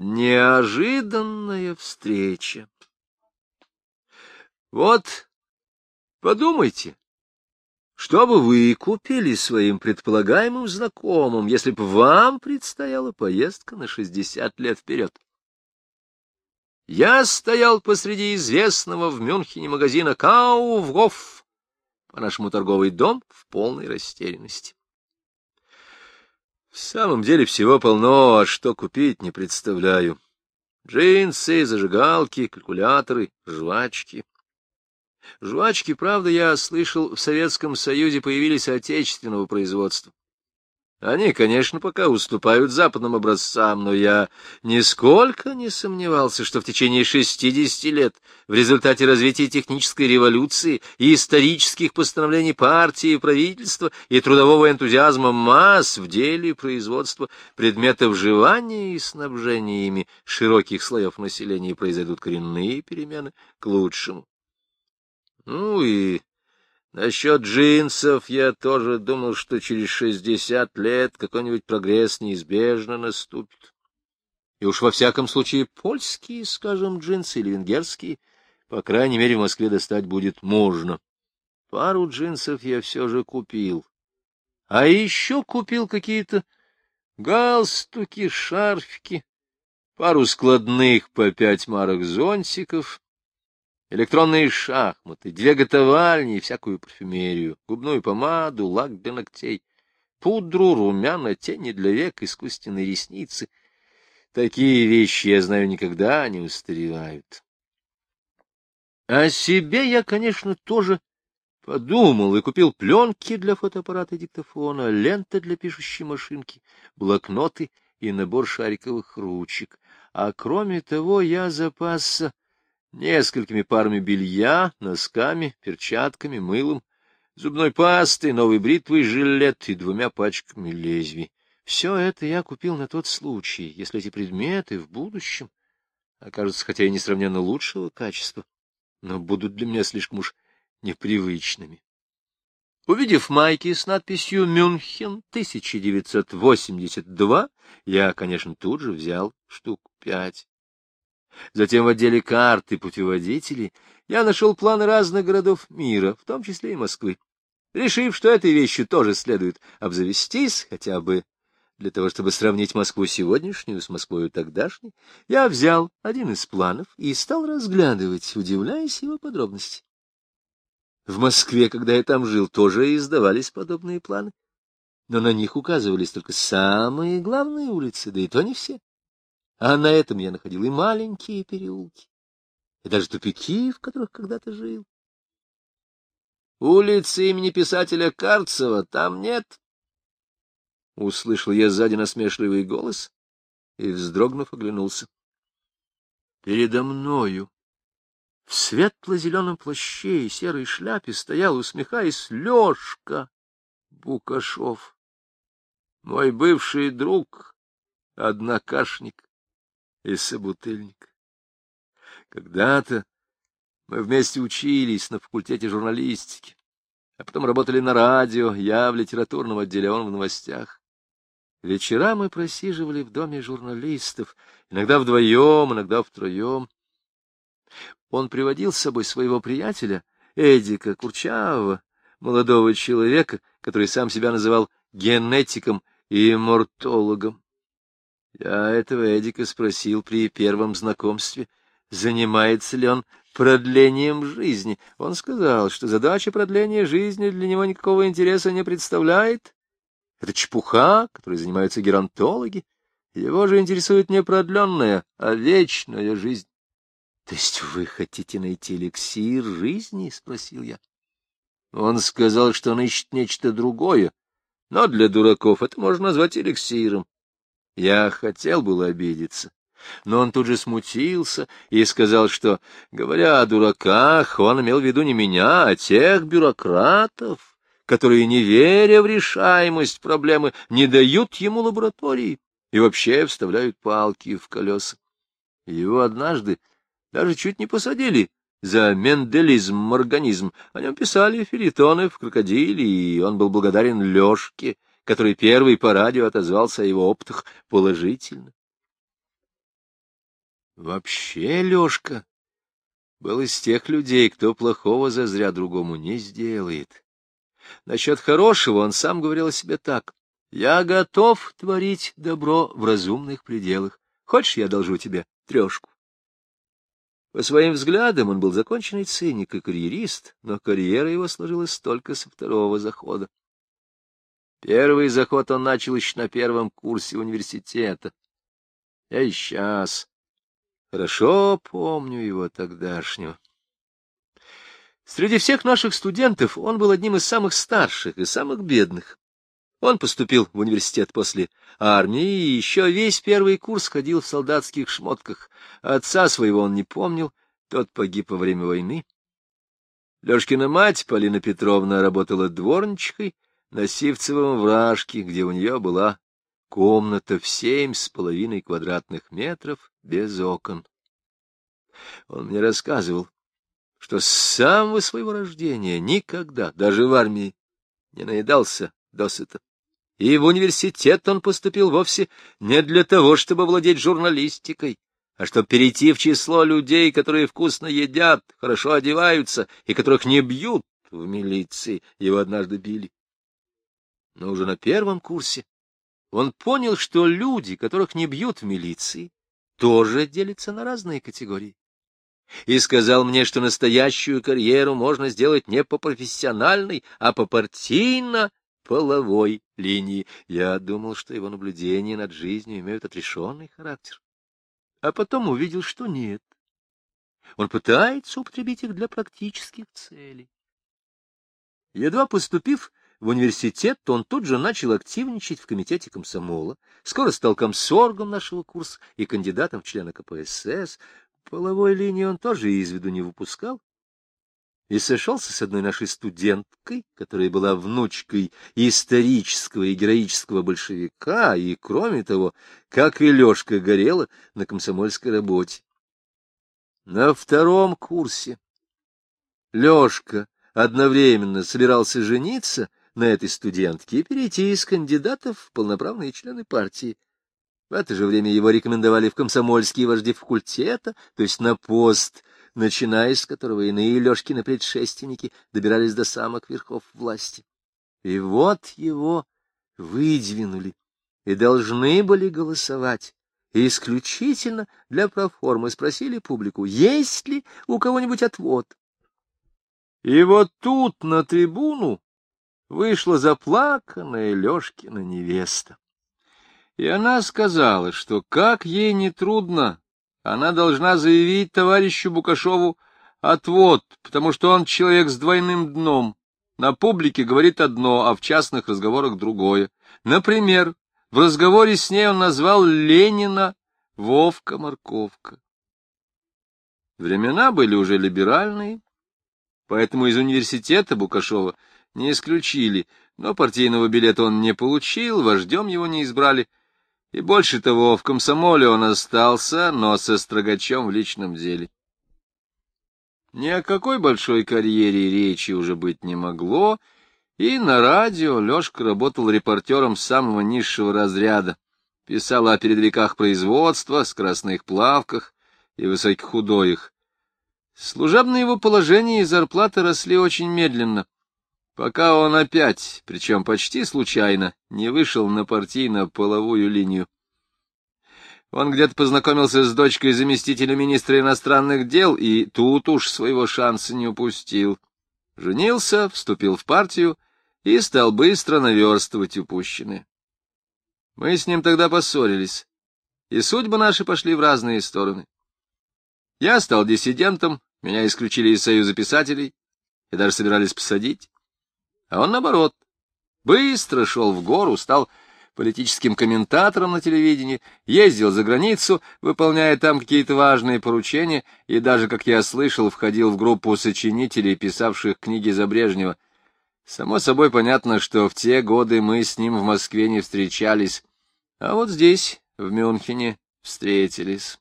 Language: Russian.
Неожиданная встреча. Вот, подумайте, что бы вы купили своим предполагаемым знакомым, если бы вам предстояла поездка на шестьдесят лет вперед? Я стоял посреди известного в Мюнхене магазина Кауфгоф, по-нашему торговый дом, в полной растерянности. В самом деле всего полно, а что купить не представляю. Джинсы, зажигалки, калькуляторы, жвачки. Жвачки, правда, я слышал, в Советском Союзе появились отечественного производства. Они, конечно, пока уступают западным образцам, но я нисколько не сомневался, что в течение 60 лет в результате развития технической революции и исторических постановлений партии и правительства и трудового энтузиазма масс в деле производства предметов жевания и снабжения ими широких слоев населения произойдут коренные перемены к лучшему. Ну и насчет джинсов я тоже думал, что через шестьдесят лет какой-нибудь прогресс неизбежно наступит. И уж во всяком случае польские, скажем, джинсы или венгерские, по крайней мере, в Москве достать будет можно. Пару джинсов я все же купил. А еще купил какие-то галстуки, шарфики, пару складных по пять марок зонтиков, электронные шахматы, две готовальни и всякую парфюмерию, губную помаду, лак для ногтей, пудру, румяна, тени для век, искусственные ресницы. Такие вещи, я знаю, никогда не устаревают. О себе я, конечно, тоже подумал и купил пленки для фотоаппарата и диктофона, ленты для пишущей машинки, блокноты и набор шариковых ручек. А кроме того, я запасся несколькими парами белья, носками, перчатками, мылом, зубной пастой, новой бритвой, жилет и двумя пачками лезвий. Все это я купил на тот случай, если эти предметы в будущем окажутся хотя и несравненно лучшего качества, но будут для меня слишком уж непривычными. Увидев майки с надписью «Мюнхен 1982», я, конечно, тут же взял штук пять. Затем в отделе карты путеводителей я нашел планы разных городов мира, в том числе и Москвы. Решив, что этой вещью тоже следует обзавестись, хотя бы для того, чтобы сравнить Москву сегодняшнюю с Москвой тогдашней, я взял один из планов и стал разглядывать, удивляясь его подробности. В Москве, когда я там жил, тоже издавались подобные планы, но на них указывались только самые главные улицы, да и то не все. А на этом я находил и маленькие переулки, и даже тупики, в которых когда-то жил. Улицы имени писателя Карцева там нет. Услышал я сзади насмешливый голос и, вздрогнув, оглянулся. Передо мною в светло-зеленом плаще и серой шляпе стоял, усмехаясь, Лешка Букашов, мой бывший друг, однокашник и собутыльник. Когда-то мы вместе учились на факультете журналистики, а потом работали на радио, я в литературном отделе, он в новостях. Вечера мы просиживали в доме журналистов, иногда вдвоем, иногда втроем. Он приводил с собой своего приятеля, Эдика Курчавого, молодого человека, который сам себя называл генетиком и мортологом. Я этого Эдика спросил при первом знакомстве, занимается ли он продлением жизни. Он сказал, что задача продления жизни для него никакого интереса не представляет. Это чепуха, которой занимаются геронтологи. Его же интересует не продленная, а вечная жизнь. — То есть вы хотите найти эликсир жизни? — спросил я. Он сказал, что он ищет нечто другое, но для дураков это можно назвать эликсиром. Я хотел было обидеться, но он тут же смутился и сказал, что, говоря о дураках, он имел в виду не меня, а тех бюрократов, которые, не веря в решаемость проблемы, не дают ему лаборатории и вообще вставляют палки в колеса. Его однажды даже чуть не посадили за менделизм-организм. О нем писали филитоны в «Крокодиле», и он был благодарен Лёшке, который первый по радио отозвался о его опытах положительно. Вообще, Лёшка был из тех людей, кто плохого зазря другому не сделает. Насчет хорошего он сам говорил о себе так. «Я готов творить добро в разумных пределах. Хочешь, я должу тебе трешку?» По своим взглядам он был законченный циник и карьерист, но карьера его сложилась только со второго захода. Первый заход он начал еще на первом курсе университета. Я и сейчас хорошо помню его тогдашнего. Среди всех наших студентов он был одним из самых старших и самых бедных. Он поступил в университет после армии и еще весь первый курс ходил в солдатских шмотках. Отца своего он не помнил, тот погиб во время войны. Лешкина мать, Полина Петровна, работала дворничкой на Сивцевом вражке, где у нее была комната в семь с половиной квадратных метров без окон. Он мне рассказывал, что с самого своего рождения никогда, даже в армии, не наедался досыта. И в университет он поступил вовсе не для того, чтобы владеть журналистикой, а чтобы перейти в число людей, которые вкусно едят, хорошо одеваются и которых не бьют в милиции. Его однажды били. Но уже на первом курсе он понял, что люди, которых не бьют в милиции, тоже делятся на разные категории и сказал мне, что настоящую карьеру можно сделать не по профессиональной, а по партийно-половой линии. Я думал, что его наблюдения над жизнью имеют отрешенный характер. А потом увидел, что нет. Он пытается употребить их для практических целей. Едва поступив в университет, он тут же начал активничать в комитете комсомола, скоро стал комсоргом нашего курса и кандидатом в члены КПСС, Половой линии он тоже из виду не выпускал и сошелся с одной нашей студенткой, которая была внучкой исторического и героического большевика, и, кроме того, как и Лешка горела на комсомольской работе. На втором курсе Лешка одновременно собирался жениться на этой студентке и перейти из кандидатов в полноправные члены партии. В это же время его рекомендовали в комсомольские вожди факультета, то есть на пост, начиная с которого иные Лешкины предшественники добирались до самых верхов власти. И вот его выдвинули и должны были голосовать. И исключительно для проформы спросили публику, есть ли у кого-нибудь отвод. И вот тут на трибуну вышла заплаканная Лешкина невеста. И она сказала, что как ей не трудно, она должна заявить товарищу Букашову отвод, потому что он человек с двойным дном. На публике говорит одно, а в частных разговорах другое. Например, в разговоре с ней он назвал Ленина Вовка-морковка. Времена были уже либеральные, поэтому из университета Букашова не исключили, но партийного билета он не получил, вождем его не избрали, и больше того, в комсомоле он остался, но со строгачом в личном деле. Ни о какой большой карьере речи уже быть не могло, и на радио Лёшка работал репортером самого низшего разряда, писал о передвигах производства, скоростных плавках и высоких удоях. Служебное его положение и зарплаты росли очень медленно — пока он опять, причем почти случайно, не вышел на партийно-половую линию. Он где-то познакомился с дочкой заместителя министра иностранных дел и тут уж своего шанса не упустил. Женился, вступил в партию и стал быстро наверстывать упущенное. Мы с ним тогда поссорились, и судьбы наши пошли в разные стороны. Я стал диссидентом, меня исключили из Союза писателей и даже собирались посадить. А он, наоборот, быстро шел в гору, стал политическим комментатором на телевидении, ездил за границу, выполняя там какие-то важные поручения, и даже, как я слышал, входил в группу сочинителей, писавших книги за Брежнева. Само собой понятно, что в те годы мы с ним в Москве не встречались, а вот здесь, в Мюнхене, встретились.